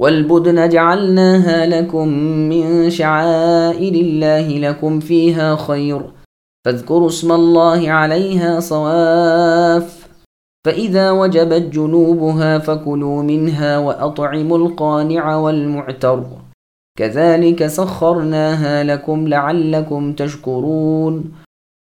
والبدن جعلناها لكم من شعائر الله لكم فيها خير فاذكروا اسم الله عليها صواف. فإذا وجبت جنوبها فكلوا منها وأطعموا القانع والمعتر. كذلك سخرناها لكم لعلكم تشكرون.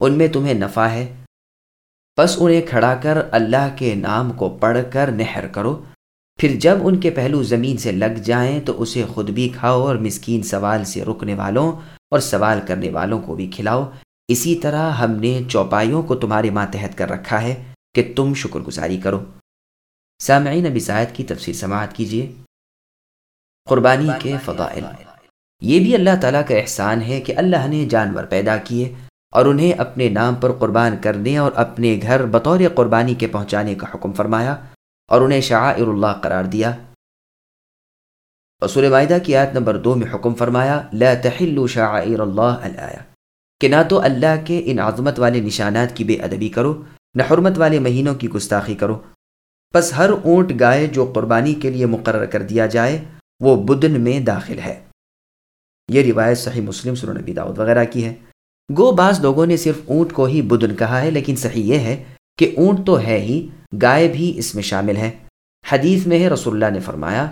ان میں تمہیں نفع ہے بس انہیں کھڑا کر اللہ کے نام کو پڑھ کر نہر کرو۔ پھر جب ان کے پہلو زمین سے لگ جائیں تو اسے خود بھی کھاؤ اور مسکین سوال سے رکنے والوں اور سوال کرنے والوں کو بھی کھلاؤ۔ اسی طرح ہم نے چوپائیوں کو تمہارے ماتحت کر رکھا ہے کہ تم شکر گزاری کرو۔ سامعین، نبی سائد کی تفسیر سماعت کیجیے۔ قربانی کے فضائل۔ یہ بھی اللہ تعالیٰ کا احسان ہے کہ اللہ نے جانور پیدا کیے۔ اور انہیں اپنے نام پر قربان کرنے اور اپنے گھر بطور قربانی کے پہنچانے کا حکم فرمایا اور انہیں شعائر اللہ قرار دیا۔ رسول معدہ کی آیت نمبر دو میں حکم فرمایا، لا تحلوا شعائر اللہ الآیہ، کہ نہ تو اللہ کے ان عظمت والے نشانات کی بے ادبی کرو، نہ حرمت والے مہینوں کی گستاخی کرو۔ بس ہر اونٹ گائے جو قربانی کے لیے مقرر کر دیا جائے، وہ بدن میں داخل ہے۔ یہ روایت صحیح مسلم سنو نبی داود وغیرہ کی ہے۔ گو بعض لوگوں نے صرف اونٹ کو ہی بدن کہا ہے، لیکن صحیح یہ ہے کہ اونٹ تو ہے ہی، گائے بھی اس میں شامل ہے حدیث میں ہے، رسول اللہ نے فرمایا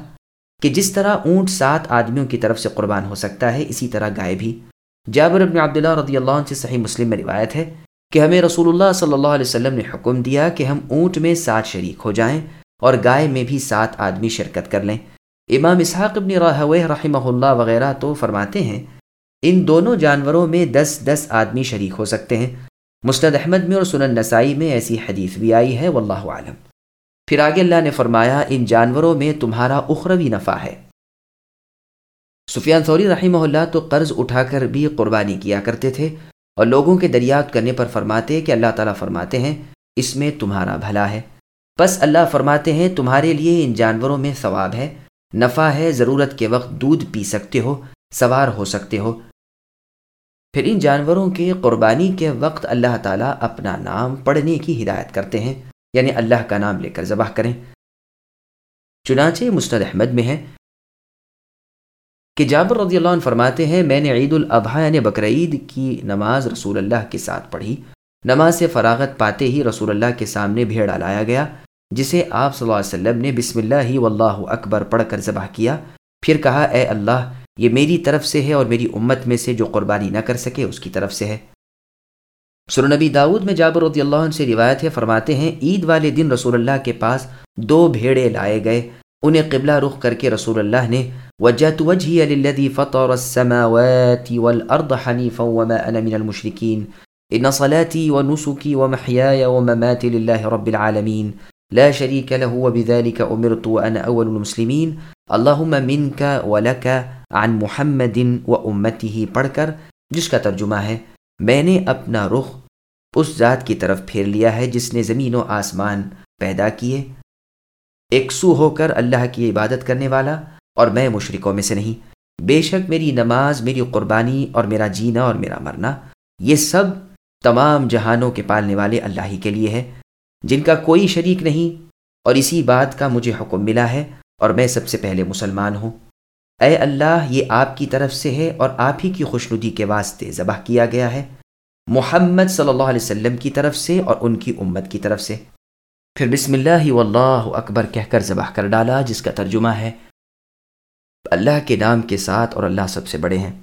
کہ جس طرح اونٹ سات آدمیوں کی طرف سے قربان ہو سکتا ہے، اسی طرح گائے بھی۔ جابر ابن عبداللہ رضی اللہ عنہ سے صحیح مسلم میں روایت ہے کہ ہمیں رسول اللہ صلی اللہ علیہ وسلم نے حکم دیا کہ ہم اونٹ میں سات شریک ہو جائیں اور گائے میں بھی سات آدمی شرکت کر لیں۔ امام اسحاق ابن راہوہ رحمہ اللہ وغیرہ تو فرماتے ہیں ان دونوں جانوروں میں دس دس آدمی شریک ہو سکتے ہیں۔ مسند احمد میں اور سنن نسائی میں ایسی حدیث بھی آئی ہے، واللہ عالم پھر آگے اللہ نے فرمایا، ان جانوروں میں تمہارا اخروی نفع ہے۔ سفیان ثوری رحمہ اللہ تو قرض اٹھا کر بھی قربانی کیا کرتے تھے اور لوگوں کے دریافت کرنے پر فرماتے کہ اللہ تعالیٰ فرماتے ہیں، اس میں تمہارا بھلا ہے۔ بس اللہ فرماتے ہیں، تمہارے لیے ان جانوروں میں ثواب ہے۔ نفع ہے، ضرورت کے وقت دودھ پی سکتے ہو۔ سوار ہو سکتے ہو۔ پھر ان جانوروں کے قربانی کے وقت اللہ تعالیٰ اپنا نام پڑھنے کی ہدایت کرتے ہیں یعنی اللہ کا نام لے کر ذبح کریں۔ چنانچہ مستد احمد میں ہے۔ کہ جابر رضی اللہ عنہ فرماتے ہیں، میں نے عید الاضحیٰ یعنی بقرعید کی نماز رسول اللہ کے ساتھ پڑھی۔ نماز سے فراغت پاتے ہی رسول اللہ کے سامنے بھیڑا لایا گیا، جسے آپ صلی اللہ علیہ وسلم نے بسم اللہ واللہ اکبر پڑھ کر ذبح کیا۔ پھر کہا، اے اللہ یہ میری طرف سے ہے اور میری امت میں سے جو قربانی نہ کر سکے اس کی طرف سے ہے۔ سر نبی داود میں جابر رضی اللہ عنہ سے روایت ہے، فرماتے ہیں، عید والے دن رسول اللہ کے پاس دو بھیڑے لائے گئے۔ انہیں قبلہ رخ کر کے رسول اللہ نے، وجہت وجہی للذی فطر السماوات والارض حنیفا وما انا من المشرکین۔ ان صلاتي ونسكي ومحياي ومماتي لله رب العالمين لا شريك له وبذلك امرت وانا اول المسلمين. اللهم منك ولك عن محمد و امتی ہی پڑھ کر، جس کا ترجمہ ہے، میں نے اپنا رخ اس ذات کی طرف پھیر لیا ہے جس نے زمین و آسمان پیدا کیے۔ ایک سو ہو کر اللہ کی عبادت کرنے والا اور میں مشرقوں میں سے نہیں۔ بے شک میری نماز، میری قربانی اور میرا جینا اور میرا مرنا، یہ سب تمام جہانوں کے پالنے والے اللہ ہی کے لیے ہے۔ جن کا کوئی شریک نہیں۔ اور اسی بات کا مجھے حکم ملا ہے اور میں سب سے پہلے مسلمان ہوں۔ اے اللہ، یہ آپ کی طرف سے ہے اور آپ ہی کی خوشنودی کے واسطے ذبح کیا گیا ہے۔ محمد صلی اللہ علیہ وسلم کی طرف سے اور ان کی امت کی طرف سے۔ پھر بسم اللہ واللہ اکبر کہہ کر ذبح کر ڈالا، جس کا ترجمہ ہے، اللہ کے نام کے ساتھ اور اللہ سب سے بڑے ہیں۔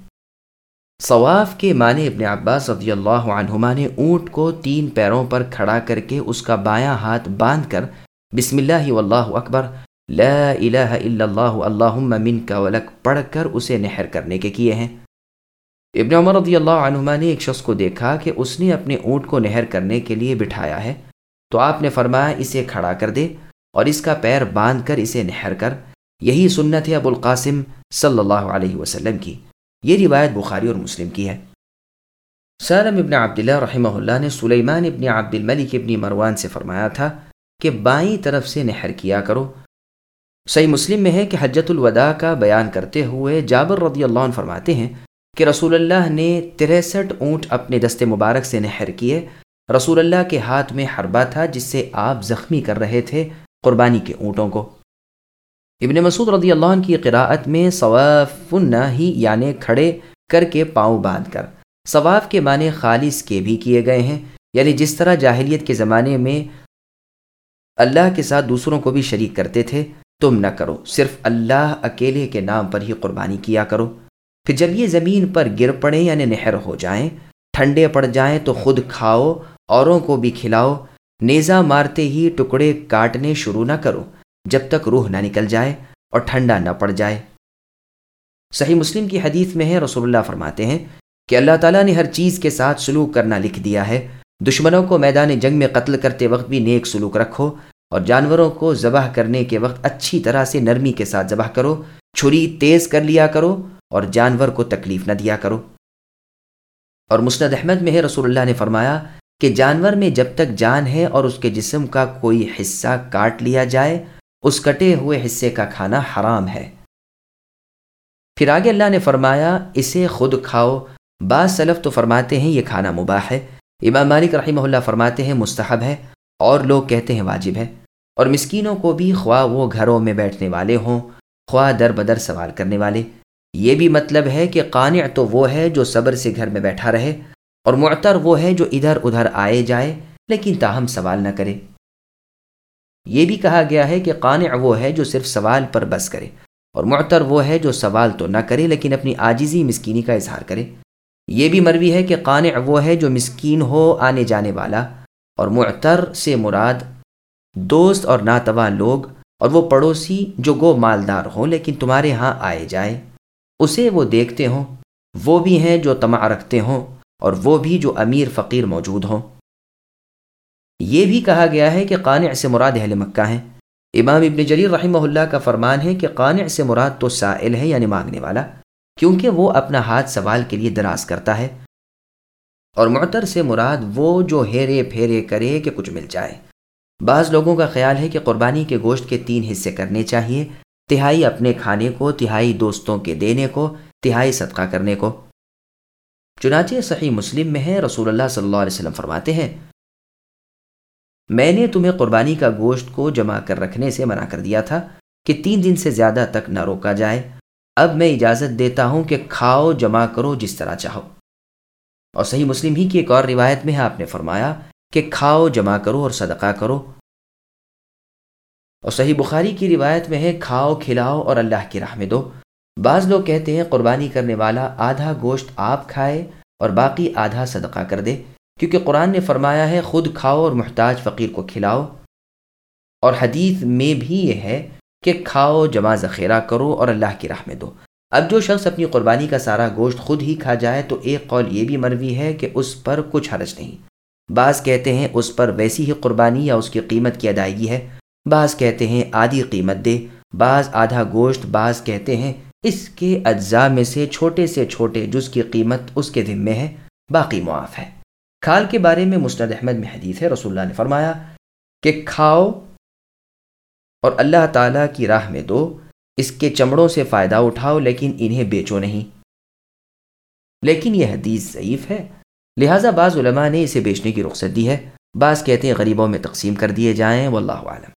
ثواف کے معنی ابن عباس رضی اللہ عنہما نے اونٹ کو تین پیروں پر کھڑا کر کے اس کا بایاں ہاتھ باندھ کر بسم اللہ واللہ اکبر، لا الہ الا اللہ، اللہم من کا ولک پڑھ کر اسے نہر کرنے کے کیے ہیں۔ ابن عمر رضی اللہ عنہما نے ایک شخص کو دیکھا کہ اس نے اپنے اونٹ کو نہر کرنے کے لیے بٹھایا ہے۔ تو آپ نے فرمایا، اسے کھڑا کر دے اور اس کا پیر باندھ کر اسے نہر کر۔ یہی سنت ہے ابو القاسم صلی اللہ علیہ وسلم کی۔ یہ روایت بخاری اور مسلم کی ہے۔ سالم ابن عبداللہ رحمہ اللہ نے سلیمان ابن عبد الملک ابن مروان سے فرمایا تھا کہ بائیں طرف سے نہر کیا کرو۔ صحیح مسلم میں ہے کہ حجت الوداع کا بیان کرتے ہوئے جابر رضی اللہ عنہ فرماتے ہیں کہ رسول اللہ نے تریسٹھ اونٹ اپنے دست مبارک سے نہر کیے۔ رسول اللہ کے ہاتھ میں حربہ تھا جس سے آپ زخمی کر رہے تھے قربانی کے اونٹوں کو۔ ابن مسعود رضی اللہ عنہ کی قراءت میں ثواف ہی یعنی کھڑے کر کے پاؤں باندھ کر۔ ثواف کے معنی خالص کے بھی کیے گئے ہیں۔ یعنی جس طرح جاہلیت کے زمانے میں اللہ کے ساتھ دوسروں کو بھی شریک کرتے تھے، تم نہ کرو۔ صرف اللہ اکیلے کے نام پر ہی قربانی کیا کرو۔ پھر جب یہ زمین پر گر پڑے یعنی نہر ہو جائیں، ٹھنڈے پڑ جائیں تو خود کھاؤ، اوروں کو بھی کھلاؤ۔ نیزا مارتے ہی ٹکڑے کاٹنے شروع نہ کرو۔ جب تک روح نہ نکل جائے اور ٹھنڈا نہ پڑ جائے۔ صحیح مسلم کی حدیث میں ہے، رسول اللہ فرماتے ہیں کہ اللہ تعالیٰ نے ہر چیز کے ساتھ سلوک کرنا لکھ دیا ہے۔ دشمنوں کو میدان جنگ میں قتل کرتے وقت بھی نیک سلوک رکھو اور جانوروں کو ذبح کرنے کے وقت اچھی طرح سے نرمی کے ساتھ ذبح کرو۔ چھری تیز کر لیا کرو اور جانور کو تکلیف نہ دیا کرو۔ اور مسند احمد میں ہے، رسول اللہ نے فرمایا کہ جانور میں جب تک جان ہے اور اس کے جسم کا کوئی حصہ کاٹ لیا جائے اس کٹے ہوئے حصے کا کھانا حرام ہے۔ پھر آگے اللہ نے فرمایا، اسے خود کھاؤ۔ بعض سلف تو فرماتے ہیں، یہ کھانا مباح ہے۔ امام مالک رحمہ اللہ فرماتے ہیں، مستحب ہے۔ اور لوگ کہتے ہیں، واجب ہے۔ اور مسکینوں کو بھی خواہ وہ گھروں میں بیٹھنے والے ہوں، خواہ در بدر سوال کرنے والے۔ یہ بھی مطلب ہے کہ قانع تو وہ ہے جو صبر سے گھر میں بیٹھا رہے، اور معتر وہ ہے جو ادھر ادھر آئے جائے، لیکن تاہم سوال نہ کرے۔ یہ بھی کہا گیا ہے کہ قانع وہ ہے جو صرف سوال پر بس کرے اور معتر وہ ہے جو سوال تو نہ کرے لیکن اپنی آجزی مسکینی کا اظہار کرے۔ یہ بھی مروی ہے کہ قانع وہ ہے جو مسکین ہو آنے جانے والا اور معتر سے مراد دوست اور ناتواں لوگ اور وہ پڑوسی جو گو مالدار ہوں لیکن تمہارے ہاں آئے جائے۔ اسے وہ دیکھتے ہوں، وہ بھی ہیں جو تما رکھتے ہوں اور وہ بھی جو امیر فقیر موجود ہوں۔ یہ بھی کہا گیا ہے کہ قانع سے مراد اہل مکہ ہیں۔ امام ابن جریر رحمہ اللہ کا فرمان ہے کہ قانع سے مراد تو سائل ہے یعنی مانگنے والا، کیونکہ وہ اپنا ہاتھ سوال کے لیے دراز کرتا ہے۔ اور معتر سے مراد وہ جو ہیرے پھیرے کرے کہ کچھ مل جائے۔ بعض لوگوں کا خیال ہے کہ قربانی کے گوشت کے تین حصے کرنے چاہیے، تہائی اپنے کھانے کو، تہائی دوستوں کے دینے کو، تہائی صدقہ کرنے کو۔ چنانچہ صحیح مسلم میں ہے، رسول اللہ صلی اللہ علیہ وسلم فرماتے ہیں میں نے تمہیں قربانی کا گوشت کو جمع کر رکھنے سے منع کر دیا تھا کہ تین دن سے زیادہ تک نہ روکا جائے۔ اب میں اجازت دیتا ہوں کہ کھاؤ، جمع کرو جس طرح چاہو۔ اور صحیح مسلم ہی کی ایک اور روایت میں ہے آپ نے فرمایا کہ کھاؤ، جمع کرو اور صدقہ کرو۔ اور صحیح بخاری کی روایت میں ہے، کھاؤ، کھلاؤ اور اللہ کی راہ میں دو۔ بعض لوگ کہتے ہیں قربانی کرنے والا آدھا گوشت آپ کھائے اور باقی آدھا صدقہ کر دے۔ کیونکہ قرآن نے فرمایا ہے، خود کھاؤ اور محتاج فقیر کو کھلاؤ۔ اور حدیث میں بھی یہ ہے کہ کھاؤ جمع ذخیرہ کرو اور اللہ کی راہ میں دو۔ اب جو شخص اپنی قربانی کا سارا گوشت خود ہی کھا جائے تو ایک قول یہ بھی مروی ہے کہ اس پر کچھ حرج نہیں۔ بعض کہتے ہیں اس پر ویسی ہی قربانی یا اس کی قیمت کی ادائیگی ہے۔ بعض کہتے ہیں آدھی قیمت دے۔ بعض آدھا گوشت۔ بعض کہتے ہیں اس کے اجزاء میں سے چھوٹے سے چھوٹے جز کی قیمت اس کے ذمے ہے، باقی معاف ہے۔ کھال کے بارے میں مسند احمد میں حدیث ہے، رسول اللہ نے فرمایا کہ کھاؤ اور اللہ تعالیٰ کی راہ میں دو، اس کے چمڑوں سے فائدہ اٹھاؤ، لیکن انہیں بیچو نہیں۔ لیکن یہ حدیث ضعیف ہے، لہٰذا بعض علماء نے اسے بیچنے کی رخصت دی ہے۔ بعض کہتے ہیں غریبوں میں تقسیم کر دیے جائیں، واللہ عالم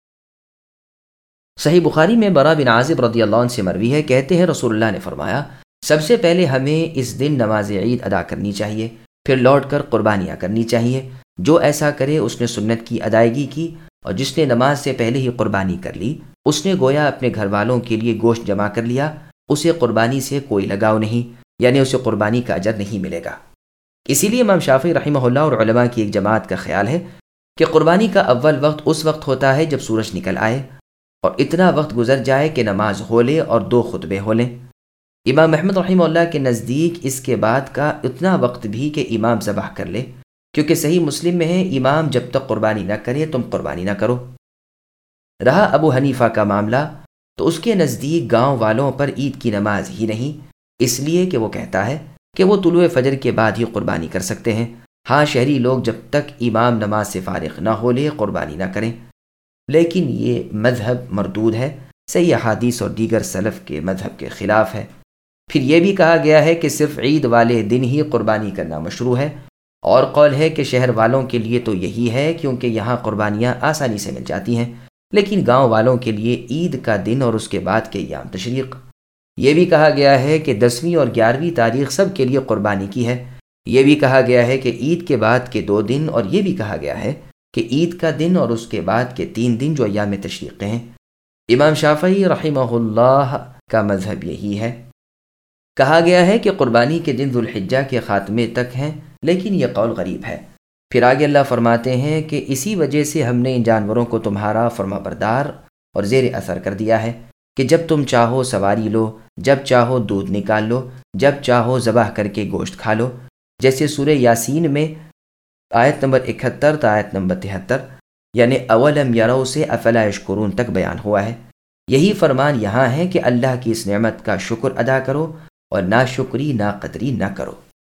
صحیح بخاری میں برا بن عازب رضی اللہ عنہ سے مروی ہے، کہتے ہیں رسول اللہ نے فرمایا، سب سے پہلے ہمیں اس دن نماز عید ادا کرنی چاہیے۔ پھر لوٹ کر قربانیاں کرنی چاہیے۔ جو ایسا کرے، اس نے سنت کی ادائیگی کی اور جس نے نماز سے پہلے ہی قربانی کر لی، اس نے گویا اپنے گھر والوں کے لیے گوشت جمع کر لیا۔ اسے قربانی سے کوئی لگاؤ نہیں یعنی اسے قربانی کا اجر نہیں ملے گا۔ اسی لیے امام شافی رحمہ اللہ اور علماء کی ایک جماعت کا خیال ہے کہ قربانی کا اول وقت اس وقت ہوتا ہے جب سورج نکل آئے اور اتنا وقت گزر جائے کہ نماز ہو لے اور دو خطبے ہو لیں۔ امام محمد رحمہ اللہ کے نزدیک اس کے بعد کا اتنا وقت بھی کہ امام ذبح کر لے، کیونکہ صحیح مسلم میں ہے، امام جب تک قربانی نہ کرے تم قربانی نہ کرو۔ رہا ابو حنیفہ کا معاملہ، تو اس کے نزدیک گاؤں والوں پر عید کی نماز ہی نہیں، اس لیے کہ وہ کہتا ہے کہ وہ طلوع فجر کے بعد ہی قربانی کر سکتے ہیں۔ ہاں شہری لوگ جب تک امام نماز سے فارغ نہ ہو لے، قربانی نہ کریں۔ لیکن یہ مذہب مردود ہے، صحیح حادیث اور دیگر سلف کے مذہب کے خلاف ہے۔ پھر یہ بھی کہا گیا ہے کہ صرف عید والے دن ہی قربانی کرنا مشروع ہے۔ اور قول ہے کہ شہر والوں کے لیے تو یہی ہے کیونکہ یہاں قربانیاں آسانی سے مل جاتی ہیں، لیکن گاؤں والوں کے لیے عید کا دن اور اس کے بعد کے ایام تشریق۔ یہ بھی کہا گیا ہے کہ دسویں اور گیارہویں تاریخ سب کے لیے قربانی کی ہے۔ یہ بھی کہا گیا ہے کہ عید کے بعد کے دو دن اور یہ بھی کہا گیا ہے کہ عید کا دن اور اس کے بعد کے تین دن جو ایام تشریق ہیں۔ امام شافعی رحمہ اللہ کا مذہب یہی ہے۔ کہا گیا ہے کہ قربانی کے دن ذوالحجہ کے خاتمے تک ہیں، لیکن یہ قول غریب ہے۔ پھر آگے اللہ فرماتے ہیں کہ اسی وجہ سے ہم نے ان جانوروں کو تمہارا فرما بردار اور زیر اثر کر دیا ہے کہ جب تم چاہو سواری لو، جب چاہو دودھ نکال لو، جب چاہو ذبح کر کے گوشت کھا لو۔ جیسے سورہ یاسین میں آیت نمبر اکہتر تا آیت نمبر تہتر یعنی اولم یرو سے افلا اشکرون تک بیان ہوا ہے۔ یہی فرمان یہاں ہے کہ اللہ کی اس نعمت کا شکر ادا کرو اور نہ شکری نہ قدری نہ کرو۔